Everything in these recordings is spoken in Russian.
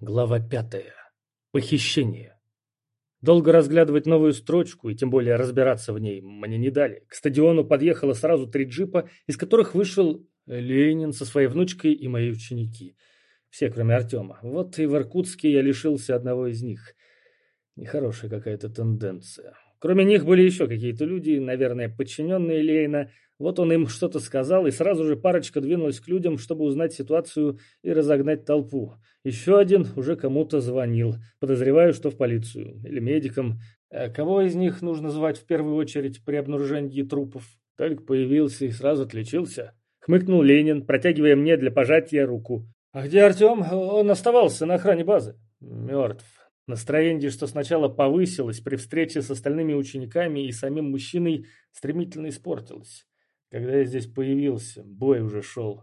Глава пятая. Похищение. Долго разглядывать новую строчку и тем более разбираться в ней мне не дали. К стадиону подъехало сразу три джипа, из которых вышел Ленин со своей внучкой и мои ученики. Все, кроме Артема. Вот и в Иркутске я лишился одного из них. Нехорошая какая-то тенденция. Кроме них были еще какие-то люди, наверное, подчиненные Лейна, вот он им что-то сказал, и сразу же парочка двинулась к людям, чтобы узнать ситуацию и разогнать толпу. Еще один уже кому-то звонил. Подозреваю, что в полицию или медикам. А кого из них нужно звать в первую очередь при обнаружении трупов? Только появился и сразу отличился. Хмыкнул Ленин, протягивая мне для пожатия руку. «А где Артем? Он оставался на охране базы». «Мертв». Настроение, что сначала повысилось при встрече с остальными учениками и самим мужчиной, стремительно испортилось. Когда я здесь появился, бой уже шел.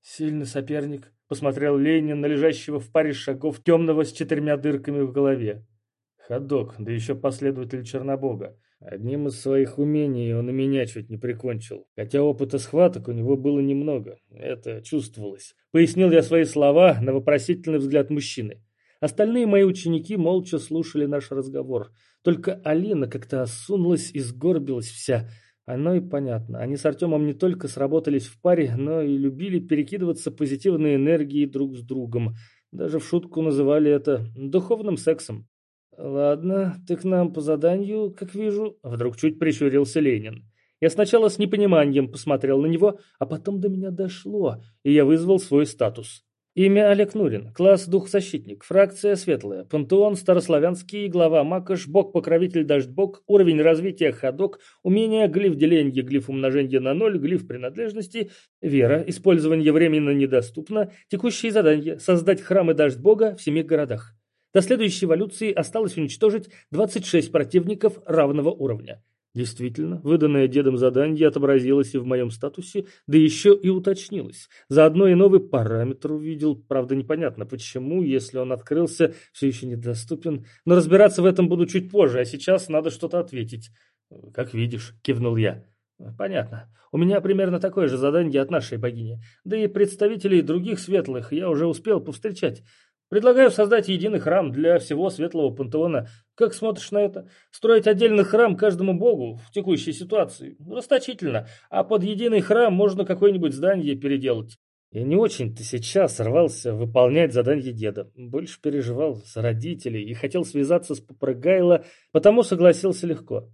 Сильный соперник, посмотрел Ленин на лежащего в паре шагов темного с четырьмя дырками в голове. Ходок, да еще последователь Чернобога. Одним из своих умений он и меня чуть не прикончил. Хотя опыта схваток у него было немного. Это чувствовалось. Пояснил я свои слова на вопросительный взгляд мужчины. Остальные мои ученики молча слушали наш разговор. Только Алина как-то осунулась и сгорбилась вся – оно и понятно. Они с Артемом не только сработались в паре, но и любили перекидываться позитивной энергией друг с другом. Даже в шутку называли это духовным сексом. «Ладно, ты к нам по заданию, как вижу», — вдруг чуть прищурился Ленин. Я сначала с непониманием посмотрел на него, а потом до меня дошло, и я вызвал свой статус. Имя Олег Нурин. Класс Дух-защитник. Фракция Светлая. Пантеон Старославянский. Глава Макаш. Бог-покровитель Дождь-Бог. Уровень развития Ходок. Умение глиф деления, глиф умножения на ноль, глиф принадлежности. Вера. Использование временно недоступно. Текущие задания. Создать храмы Дождь-Бога в семи городах. До следующей эволюции осталось уничтожить 26 противников равного уровня. Действительно, выданное дедом задание отобразилось и в моем статусе, да еще и уточнилось. Заодно и новый параметр увидел, правда непонятно почему, если он открылся, все еще недоступен. Но разбираться в этом буду чуть позже, а сейчас надо что-то ответить. «Как видишь», — кивнул я. «Понятно. У меня примерно такое же задание от нашей богини. Да и представителей других светлых я уже успел повстречать. Предлагаю создать единый храм для всего светлого пантеона. Как смотришь на это? Строить отдельный храм каждому богу в текущей ситуации? Расточительно. А под единый храм можно какое-нибудь здание переделать. Я не очень-то сейчас рвался выполнять задание деда. Больше переживал за родителей и хотел связаться с Попрыгайло, потому согласился легко.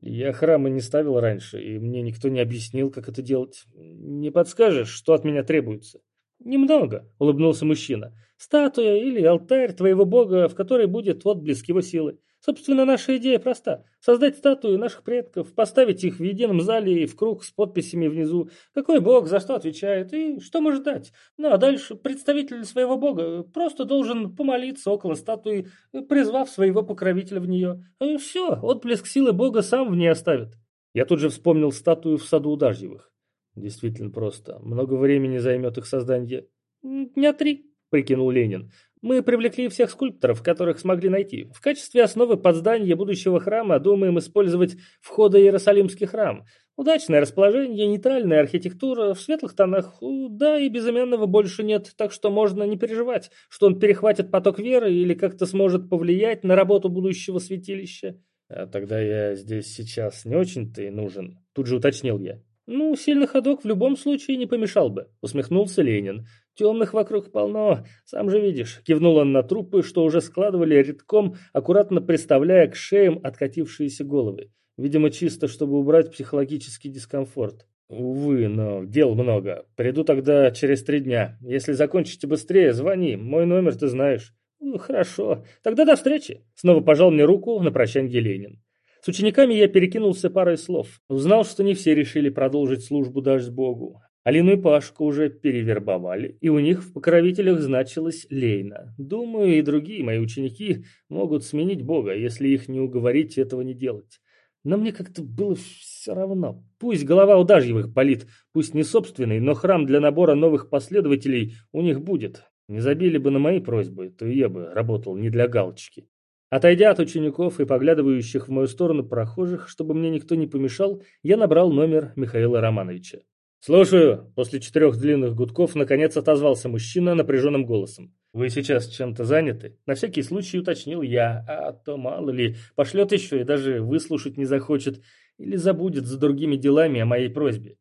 Я храмы не ставил раньше, и мне никто не объяснил, как это делать. Не подскажешь, что от меня требуется? «Немного», — улыбнулся мужчина. «Статуя или алтарь твоего бога, в которой будет отблеск его силы. Собственно, наша идея проста. Создать статуи наших предков, поставить их в едином зале и в круг с подписями внизу. Какой бог за что отвечает и что может дать. Ну а дальше представитель своего бога просто должен помолиться около статуи, призвав своего покровителя в нее. И все, отблеск силы бога сам в ней оставит». Я тут же вспомнил статую в саду у Дажьевых. Действительно просто. Много времени займет их создание. Дня три, прикинул Ленин. Мы привлекли всех скульпторов, которых смогли найти. В качестве основы под здание будущего храма думаем использовать входа Иерусалимский храм. Удачное расположение, нейтральная архитектура, в светлых тонах, да и безымянного больше нет, так что можно не переживать, что он перехватит поток веры или как-то сможет повлиять на работу будущего святилища. А тогда я здесь сейчас не очень-то и нужен, тут же уточнил я. «Ну, сильный ходок в любом случае не помешал бы», — усмехнулся Ленин. «Темных вокруг полно, сам же видишь». Кивнул он на трупы, что уже складывали редком, аккуратно приставляя к шеям откатившиеся головы. Видимо, чисто, чтобы убрать психологический дискомфорт. «Увы, но дел много. Приду тогда через три дня. Если закончите быстрее, звони. Мой номер ты знаешь». «Ну, хорошо. Тогда до встречи». Снова пожал мне руку на прощанье Ленин. С учениками я перекинулся парой слов. Узнал, что не все решили продолжить службу даже Богу. Алину и Пашку уже перевербовали, и у них в покровителях значилась Лейна. Думаю, и другие мои ученики могут сменить Бога, если их не уговорить этого не делать. Но мне как-то было все равно. Пусть голова у Дажьевых болит, пусть не собственный, но храм для набора новых последователей у них будет. Не забили бы на мои просьбы, то я бы работал не для галочки. Отойдя от учеников и поглядывающих в мою сторону прохожих, чтобы мне никто не помешал, я набрал номер Михаила Романовича. «Слушаю!» После четырех длинных гудков наконец отозвался мужчина напряженным голосом. «Вы сейчас чем-то заняты?» На всякий случай уточнил я, а то мало ли, пошлет еще и даже выслушать не захочет или забудет за другими делами о моей просьбе.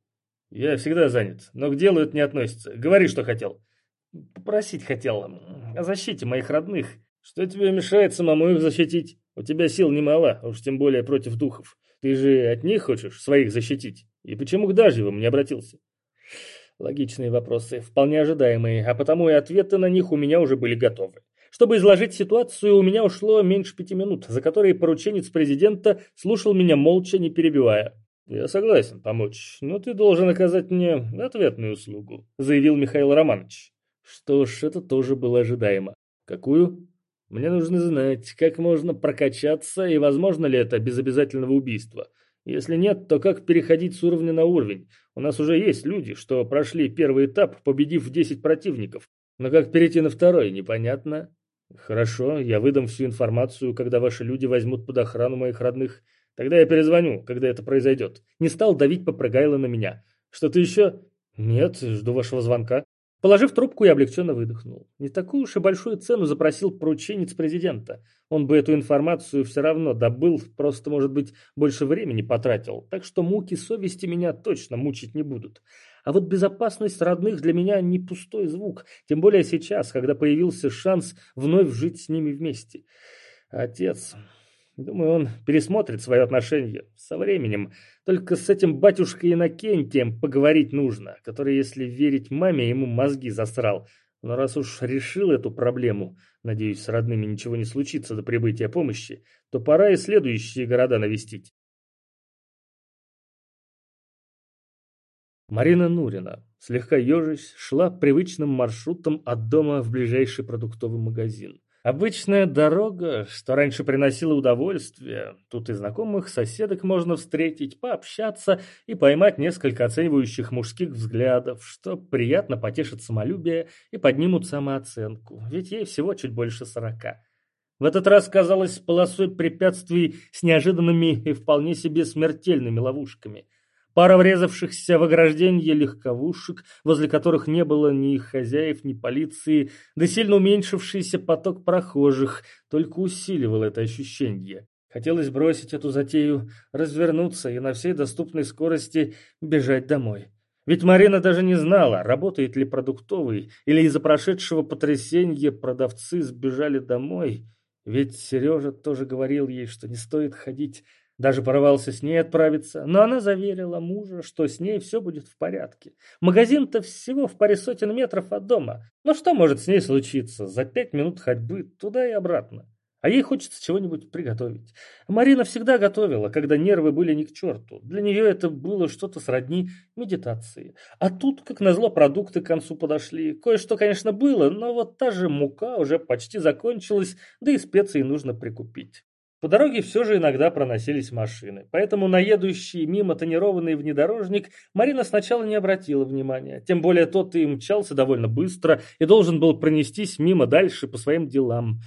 «Я всегда занят, но к делу это не относится. Говори, что хотел». «Попросить хотел о защите моих родных. Что тебе мешает самому их защитить? У тебя сил немало, уж тем более против духов. Ты же от них хочешь своих защитить? И почему к Дажьевым не обратился?» Логичные вопросы, вполне ожидаемые, а потому и ответы на них у меня уже были готовы. Чтобы изложить ситуацию, у меня ушло меньше пяти минут, за которые порученец президента слушал меня молча, не перебивая. «Я согласен помочь, но ты должен оказать мне ответную услугу», заявил Михаил Романович. Что ж, это тоже было ожидаемо. «Какую?» «Мне нужно знать, как можно прокачаться и возможно ли это без обязательного убийства. Если нет, то как переходить с уровня на уровень? У нас уже есть люди, что прошли первый этап, победив 10 противников. Но как перейти на второй, непонятно. Хорошо, я выдам всю информацию, когда ваши люди возьмут под охрану моих родных. Тогда я перезвоню, когда это произойдет. Не стал давить попрыгайло на меня. Что-то еще? Нет, жду вашего звонка. Положив трубку, я облегченно выдохнул. Не такую уж и большую цену запросил порученец президента. Он бы эту информацию все равно добыл, просто, может быть, больше времени потратил. Так что муки совести меня точно мучить не будут. А вот безопасность родных для меня не пустой звук. Тем более сейчас, когда появился шанс вновь жить с ними вместе. Отец... Думаю, он пересмотрит свое отношение со временем. Только с этим батюшкой Иннокентием поговорить нужно, который, если верить маме, ему мозги засрал. Но раз уж решил эту проблему, надеюсь, с родными ничего не случится до прибытия помощи, то пора и следующие города навестить. Марина Нурина, слегка ежась, шла привычным маршрутом от дома в ближайший продуктовый магазин. Обычная дорога, что раньше приносила удовольствие. Тут и знакомых соседок можно встретить, пообщаться и поймать несколько оценивающих мужских взглядов, что приятно потешит самолюбие и поднимут самооценку, ведь ей всего чуть больше сорока. В этот раз казалось полосой препятствий с неожиданными и вполне себе смертельными ловушками – Пара врезавшихся в ограждение легковушек, возле которых не было ни их хозяев, ни полиции, да сильно уменьшившийся поток прохожих, только усиливал это ощущение. Хотелось бросить эту затею, развернуться и на всей доступной скорости бежать домой. Ведь Марина даже не знала, работает ли продуктовый, или из-за прошедшего потрясения продавцы сбежали домой. Ведь Сережа тоже говорил ей, что не стоит ходить даже порывался с ней отправиться, но она заверила мужа, что с ней все будет в порядке. Магазин-то всего в паре сотен метров от дома. Но что может с ней случиться за пять минут ходьбы туда и обратно? А ей хочется чего-нибудь приготовить. Марина всегда готовила, когда нервы были не к черту. Для нее это было что-то сродни медитации. А тут, как назло, продукты к концу подошли. Кое-что, конечно, было, но вот та же мука уже почти закончилась, да и специи нужно прикупить. По дороге все же иногда проносились машины, поэтому на едущий мимо тонированный внедорожник Марина сначала не обратила внимания, тем более тот и мчался довольно быстро и должен был пронестись мимо дальше по своим делам.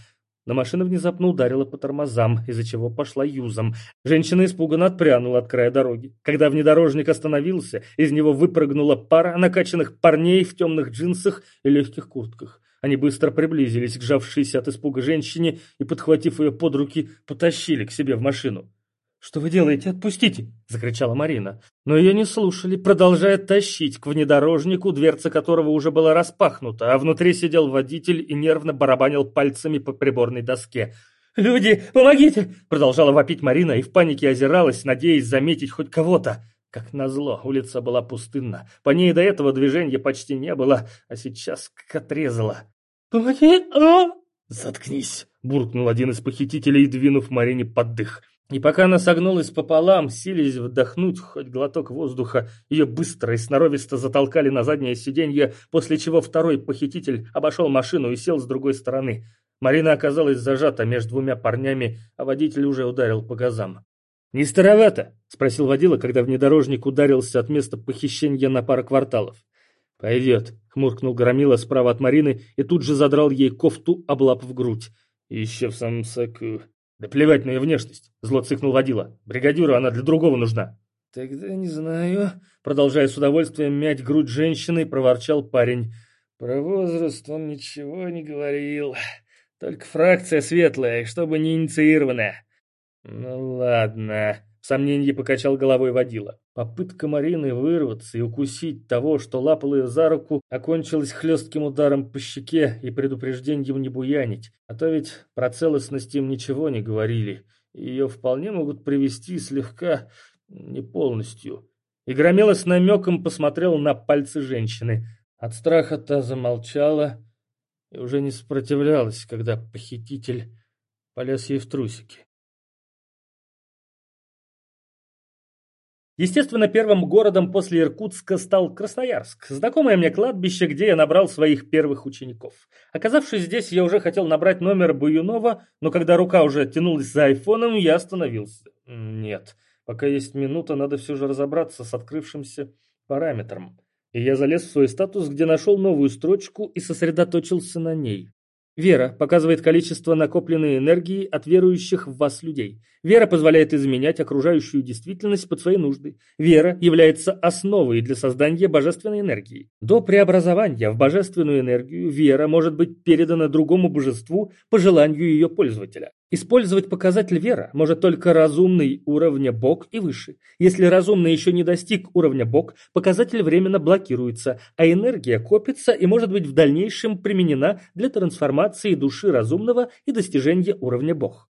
Но машина внезапно ударила по тормозам, из-за чего пошла юзом. Женщина испуганно отпрянула от края дороги. Когда внедорожник остановился, из него выпрыгнула пара накачанных парней в темных джинсах и легких куртках. Они быстро приблизились к жавшейся от испуга женщине и, подхватив ее под руки, потащили к себе в машину. «Что вы делаете? Отпустите!» – закричала Марина. Но ее не слушали, продолжая тащить к внедорожнику, дверца которого уже была распахнута, а внутри сидел водитель и нервно барабанил пальцами по приборной доске. «Люди, помогите!» – продолжала вопить Марина и в панике озиралась, надеясь заметить хоть кого-то. Как назло, улица была пустынна. По ней до этого движения почти не было, а сейчас как отрезала. «Помоги! А!» «Заткнись!» — буркнул один из похитителей, двинув Марине под дых. И пока она согнулась пополам, сились вдохнуть хоть глоток воздуха, ее быстро и сноровисто затолкали на заднее сиденье, после чего второй похититель обошел машину и сел с другой стороны. Марина оказалась зажата между двумя парнями, а водитель уже ударил по газам. «Не старовато?» — спросил водила, когда внедорожник ударился от места похищения на пару кварталов. «Пойдет», — хмуркнул Громила справа от Марины и тут же задрал ей кофту, облапав грудь. «Еще в самом соку...» «Да плевать на ее внешность», — зло цыкнул водила. «Бригадиру она для другого нужна». «Тогда не знаю», — продолжая с удовольствием мять грудь женщины, проворчал парень. Про возраст он ничего не говорил. Только фракция светлая, чтобы не инициированная. Ну ладно. В сомнении покачал головой водила. Попытка Марины вырваться и укусить того, что лапал ее за руку, окончилась хлестким ударом по щеке и предупреждением не буянить. А то ведь про целостность им ничего не говорили. Ее вполне могут привести слегка не полностью. И Громила с намеком посмотрел на пальцы женщины. От страха та замолчала и уже не сопротивлялась, когда похититель полез ей в трусики. Естественно, первым городом после Иркутска стал Красноярск, знакомое мне кладбище, где я набрал своих первых учеников. Оказавшись здесь, я уже хотел набрать номер Буюнова, но когда рука уже тянулась за айфоном, я остановился. Нет, пока есть минута, надо все же разобраться с открывшимся параметром. И я залез в свой статус, где нашел новую строчку и сосредоточился на ней. Вера показывает количество накопленной энергии от верующих в вас людей. Вера позволяет изменять окружающую действительность под свои нужды. Вера является основой для создания божественной энергии. До преобразования в божественную энергию вера может быть передана другому божеству по желанию ее пользователя. Использовать показатель вера может только разумный уровня Бог и выше. Если разумный еще не достиг уровня Бог, показатель временно блокируется, а энергия копится и может быть в дальнейшем применена для трансформации души разумного и достижения уровня Бог.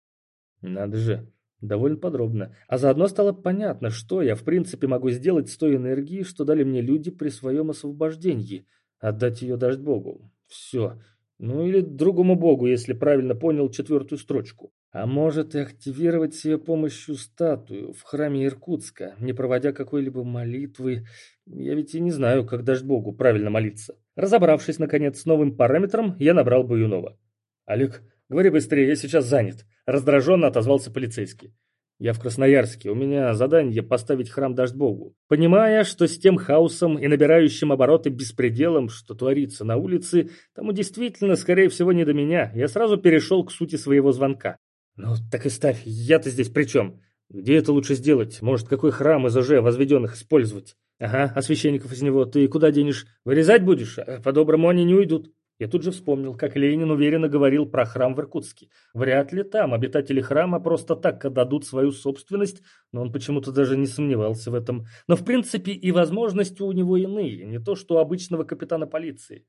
Надо же, довольно подробно. А заодно стало понятно, что я в принципе могу сделать с той энергией, что дали мне люди при своем освобождении. Отдать ее дождь Богу. Все. Ну или другому богу, если правильно понял четвертую строчку. А может и активировать с ее помощью статую в храме Иркутска, не проводя какой-либо молитвы. Я ведь и не знаю, как даже богу правильно молиться. Разобравшись, наконец, с новым параметром, я набрал Баюнова. «Олег, говори быстрее, я сейчас занят», — раздраженно отозвался полицейский. Я в Красноярске, у меня задание поставить храм Дождь Богу. Понимая, что с тем хаосом и набирающим обороты беспределом, что творится на улице, тому действительно, скорее всего, не до меня, я сразу перешел к сути своего звонка. Ну, так и ставь, я-то здесь при чем? Где это лучше сделать? Может, какой храм из уже возведенных использовать? Ага, а священников из него ты куда денешь? Вырезать будешь? А по-доброму они не уйдут. Я тут же вспомнил, как Ленин уверенно говорил про храм в Иркутске. Вряд ли там обитатели храма просто так отдадут свою собственность, но он почему-то даже не сомневался в этом. Но в принципе и возможности у него иные, не то что у обычного капитана полиции.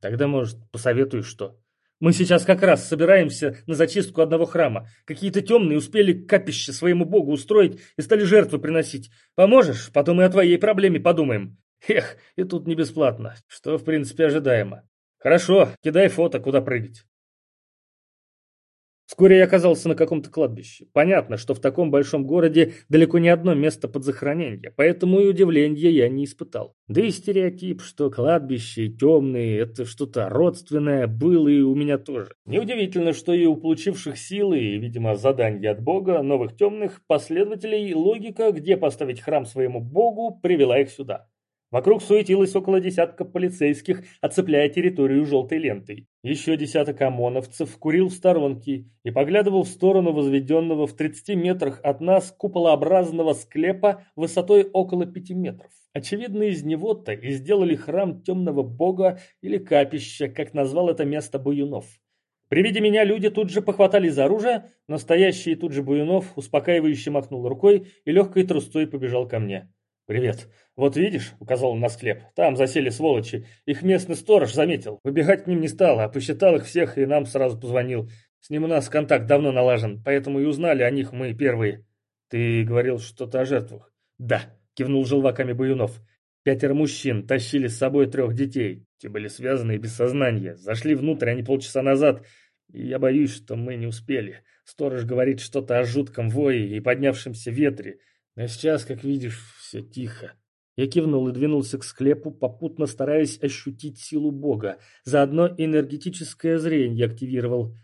Тогда, может, посоветуешь что? Мы сейчас как раз собираемся на зачистку одного храма. Какие-то темные успели капище своему богу устроить и стали жертвы приносить. Поможешь? Потом и о твоей проблеме подумаем. Эх, и тут не бесплатно, что в принципе ожидаемо. Хорошо, кидай фото, куда прыгать. Вскоре я оказался на каком-то кладбище. Понятно, что в таком большом городе далеко не одно место под захоронение, поэтому и удивления я не испытал. Да и стереотип, что кладбище темные – это что-то родственное, было и у меня тоже. Неудивительно, что и у получивших силы и, видимо, задания от бога, новых темных последователей, логика, где поставить храм своему богу, привела их сюда. Вокруг суетилось около десятка полицейских, оцепляя территорию желтой лентой. Еще десяток ОМОНовцев курил в сторонке и поглядывал в сторону возведенного в 30 метрах от нас куполообразного склепа высотой около 5 метров. Очевидно, из него-то и сделали храм темного бога или капище, как назвал это место Буюнов. При виде меня люди тут же похватали за оружие, но стоящий тут же Буюнов успокаивающе махнул рукой и легкой трустой побежал ко мне. «Привет. Вот видишь, — указал он на склеп, — там засели сволочи. Их местный сторож заметил. Выбегать к ним не стал, а посчитал их всех и нам сразу позвонил. С ним у нас контакт давно налажен, поэтому и узнали о них мы первые. Ты говорил что-то о жертвах? Да, — кивнул желваками Баюнов. Пятеро мужчин тащили с собой трех детей. Те были связаны и без сознания. Зашли внутрь они полчаса назад, и я боюсь, что мы не успели. Сторож говорит что-то о жутком вое и поднявшемся ветре. Но сейчас, как видишь, все тихо. Я кивнул и двинулся к склепу, попутно стараясь ощутить силу Бога. Заодно энергетическое зрение активировал.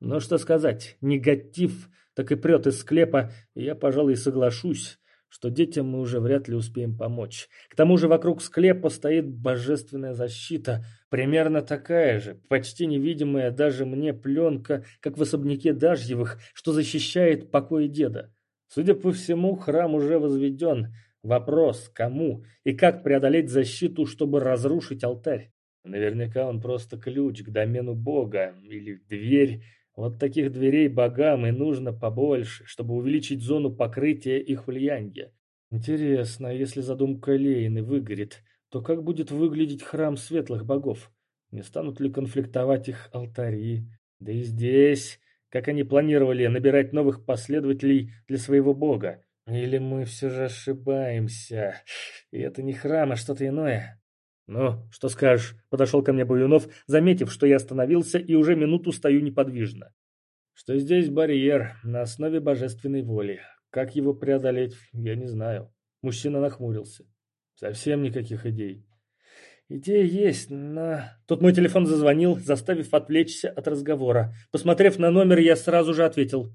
Но что сказать, негатив так и прет из склепа, и я, пожалуй, соглашусь, что детям мы уже вряд ли успеем помочь. К тому же вокруг склепа стоит божественная защита, примерно такая же, почти невидимая даже мне пленка, как в особняке Дажьевых, что защищает покой деда. Судя по всему, храм уже возведен. Вопрос, кому и как преодолеть защиту, чтобы разрушить алтарь? Наверняка он просто ключ к домену Бога или дверь. Вот таких дверей богам и нужно побольше, чтобы увеличить зону покрытия их влияния. Интересно, а если задумка Лейны выгорит, то как будет выглядеть храм светлых богов? Не станут ли конфликтовать их алтари? Да и здесь, как они планировали набирать новых последователей для своего бога? Или мы все же ошибаемся? И это не храм, а что-то иное? «Ну, что скажешь?» – подошел ко мне Буюнов, заметив, что я остановился и уже минуту стою неподвижно. «Что здесь барьер на основе божественной воли. Как его преодолеть, я не знаю». Мужчина нахмурился. «Совсем никаких идей». «Идея есть, но...» Тут мой телефон зазвонил, заставив отвлечься от разговора. Посмотрев на номер, я сразу же ответил.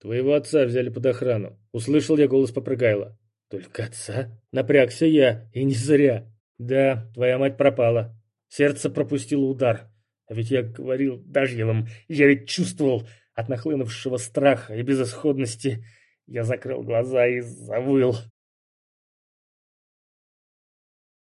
«Твоего отца взяли под охрану». Услышал я голос Попрыгайла. «Только отца?» Напрягся я, и не зря. «Да, твоя мать пропала. Сердце пропустило удар. А ведь я говорил Дажьевым, я ведь чувствовал от нахлынувшего страха и безысходности. Я закрыл глаза и завыл.